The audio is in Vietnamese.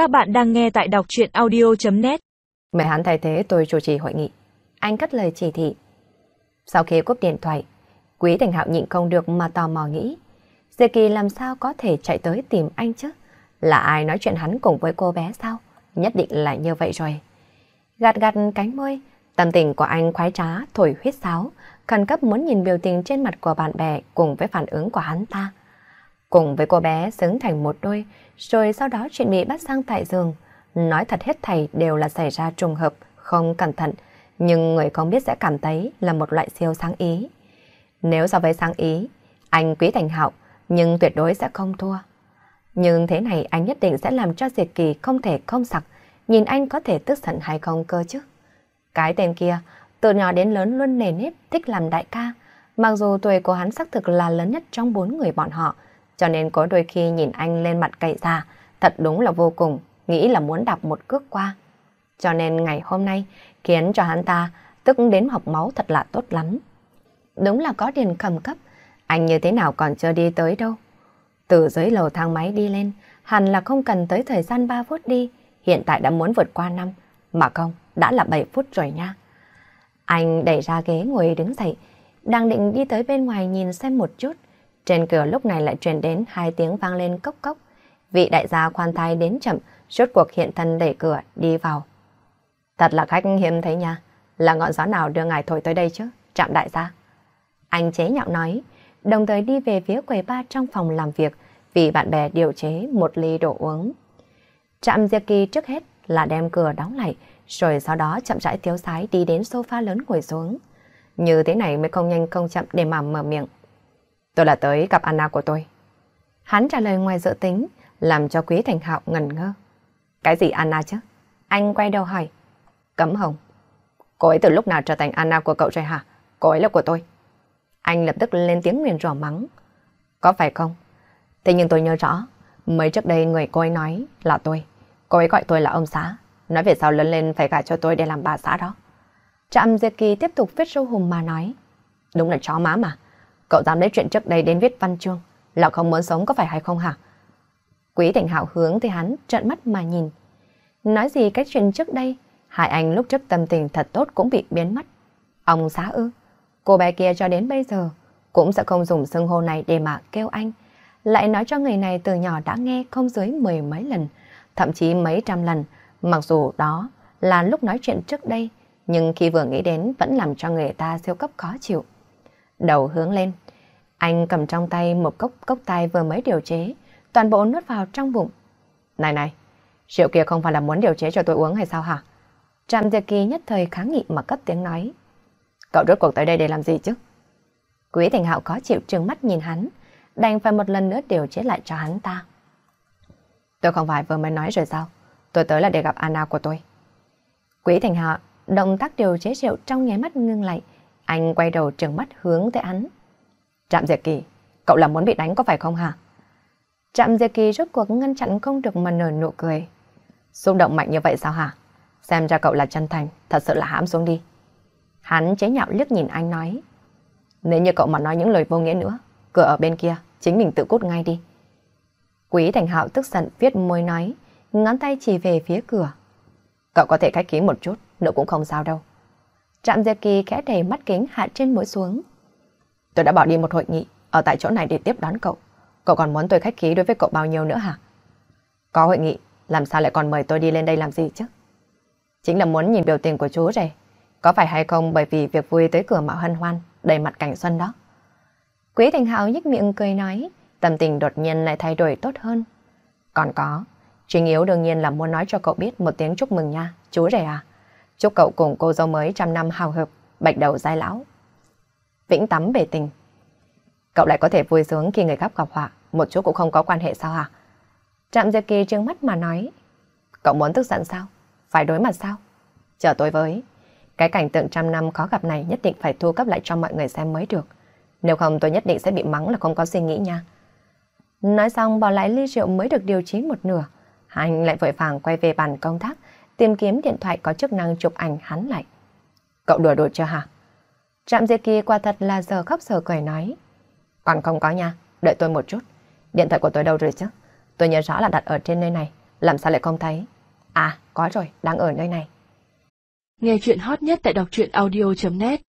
Các bạn đang nghe tại đọc chuyện audio.net mẹ hắn thay thế tôi chủ trì hội nghị. Anh cất lời chỉ thị. Sau khi cúp điện thoại, Quý Thành Hạo nhịn không được mà tò mò nghĩ. Diệp Kỳ làm sao có thể chạy tới tìm anh chứ? Là ai nói chuyện hắn cùng với cô bé sao? Nhất định là như vậy rồi. Gạt gạt cánh môi, tâm tình của anh khoái trá, thổi huyết sáo, khẩn cấp muốn nhìn biểu tình trên mặt của bạn bè cùng với phản ứng của hắn ta. Cùng với cô bé xứng thành một đôi, rồi sau đó chuyện bị bắt sang tại giường. Nói thật hết thầy đều là xảy ra trùng hợp, không cẩn thận, nhưng người không biết sẽ cảm thấy là một loại siêu sáng ý. Nếu so với sáng ý, anh quý thành hạo, nhưng tuyệt đối sẽ không thua. Nhưng thế này anh nhất định sẽ làm cho Diệt Kỳ không thể không sặc, nhìn anh có thể tức giận hay không cơ chứ. Cái tên kia, từ nhỏ đến lớn luôn nề nếp thích làm đại ca, mặc dù tuổi của hắn xác thực là lớn nhất trong bốn người bọn họ, cho nên có đôi khi nhìn anh lên mặt cậy ra, thật đúng là vô cùng, nghĩ là muốn đạp một cước qua. Cho nên ngày hôm nay khiến cho hắn ta tức đến học máu thật là tốt lắm. Đúng là có điền khẩn cấp, anh như thế nào còn chưa đi tới đâu. Từ dưới lầu thang máy đi lên, hẳn là không cần tới thời gian 3 phút đi, hiện tại đã muốn vượt qua năm, mà không, đã là 7 phút rồi nha. Anh đẩy ra ghế ngồi đứng dậy, đang định đi tới bên ngoài nhìn xem một chút, trên cửa lúc này lại truyền đến hai tiếng vang lên cốc cốc. Vị đại gia khoan thai đến chậm, rốt cuộc hiện thân đẩy cửa đi vào. Thật là khách hiếm thấy nha, là ngọn gió nào đưa ngài thổi tới đây chứ, trạm đại gia. Anh chế nhạo nói, đồng thời đi về phía quầy ba trong phòng làm việc vì bạn bè điều chế một ly đồ uống. Trạm Diệp Kỳ trước hết là đem cửa đóng lại, rồi sau đó chậm rãi thiếu sái đi đến sofa lớn ngồi xuống. Như thế này mới không nhanh không chậm để mà mở miệng. Tôi là tới gặp Anna của tôi. Hắn trả lời ngoài dự tính, làm cho Quý Thành Hạo ngẩn ngơ. Cái gì Anna chứ? Anh quay đầu hỏi. Cấm hồng. Cô ấy từ lúc nào trở thành Anna của cậu rồi hả? Cô ấy là của tôi. Anh lập tức lên tiếng nguyền rủa mắng. Có phải không? Thế nhưng tôi nhớ rõ, mấy trước đây người cô ấy nói là tôi. Cô ấy gọi tôi là ông xã. Nói về sau lớn lên phải gả cho tôi để làm bà xã đó. Trạm Diệp Kỳ tiếp tục viết sâu hùng mà nói. Đúng là chó má mà. Cậu dám lấy chuyện trước đây đến viết văn chương, là không muốn sống có phải hay không hả? Quý Thành Hạo hướng thì hắn trợn mắt mà nhìn. Nói gì cái chuyện trước đây, hai anh lúc trước tâm tình thật tốt cũng bị biến mất. Ông xá ư, cô bé kia cho đến bây giờ cũng sẽ không dùng xưng hô này để mà kêu anh. Lại nói cho người này từ nhỏ đã nghe không dưới mười mấy lần, thậm chí mấy trăm lần, mặc dù đó là lúc nói chuyện trước đây, nhưng khi vừa nghĩ đến vẫn làm cho người ta siêu cấp khó chịu đầu hướng lên. Anh cầm trong tay một cốc cốc tay vừa mới điều chế, toàn bộ nuốt vào trong bụng. Này này, rượu kia không phải là muốn điều chế cho tôi uống hay sao hả? Trạm Diệp Kỳ nhất thời kháng nghị mà cất tiếng nói. Cậu rốt cuộc tới đây để làm gì chứ? Quý Thành Hạo có chịu trừng mắt nhìn hắn, đành phải một lần nữa điều chế lại cho hắn ta. Tôi không phải vừa mới nói rồi sao? Tôi tới là để gặp Anna của tôi. Quý Thành Hạo động tác điều chế rượu trong nháy mắt ngưng lại, anh quay đầu trừng mắt hướng tới hắn. Trạm Diệp Kỳ, cậu là muốn bị đánh có phải không hả? Trạm Diệp Kỳ rốt cuộc ngăn chặn không được mà nở nụ cười. Xung động mạnh như vậy sao hả? Xem ra cậu là chân thành, thật sự là hãm xuống đi. Hắn chế nhạo liếc nhìn anh nói. Nếu như cậu mà nói những lời vô nghĩa nữa, cửa ở bên kia, chính mình tự cút ngay đi. Quý Thành Hạo tức giận viết môi nói, ngón tay chỉ về phía cửa. Cậu có thể khách khí một chút, nữa cũng không sao đâu. Trạm Diệp Kỳ khẽ đẩy mắt kính hạ trên mũi xuống. Tôi đã bảo đi một hội nghị ở tại chỗ này để tiếp đón cậu. Cậu còn muốn tôi khách khí đối với cậu bao nhiêu nữa hả? Có hội nghị, làm sao lại còn mời tôi đi lên đây làm gì chứ? Chính là muốn nhìn biểu tình của chú rể. Có phải hay không bởi vì việc vui tới cửa mạo hân hoan, đầy mặt cảnh xuân đó? Quý Thành Hạo nhếch miệng cười nói, tâm tình đột nhiên lại thay đổi tốt hơn. Còn có, Trình Yếu đương nhiên là muốn nói cho cậu biết một tiếng chúc mừng nha, chú rể à. Chúc cậu cùng cô dâu mới trăm năm hào hợp, bạch đầu giai lão. Vĩnh tắm bể tình. Cậu lại có thể vui sướng khi người khác gặp họa, một chút cũng không có quan hệ sao hả? Trạm Diệp Kỳ trương mắt mà nói. Cậu muốn tức giận sao? Phải đối mặt sao? Chờ tôi với. Cái cảnh tượng trăm năm khó gặp này nhất định phải thu cấp lại cho mọi người xem mới được. Nếu không tôi nhất định sẽ bị mắng là không có suy nghĩ nha. Nói xong bỏ lại ly rượu mới được điều trí một nửa. Anh lại vội vàng quay về bàn công tác, tìm kiếm điện thoại có chức năng chụp ảnh hắn lại. Cậu đùa đùa chưa hả? Trạm diệt Kỳ qua thật là giờ khóc giờ cười nói. Còn không có nha, đợi tôi một chút. Điện thoại của tôi đâu rồi chứ? Tôi nhớ rõ là đặt ở trên nơi này, làm sao lại không thấy? À, có rồi, đang ở nơi này. Nghe chuyện hot nhất tại đọc truyện audio.net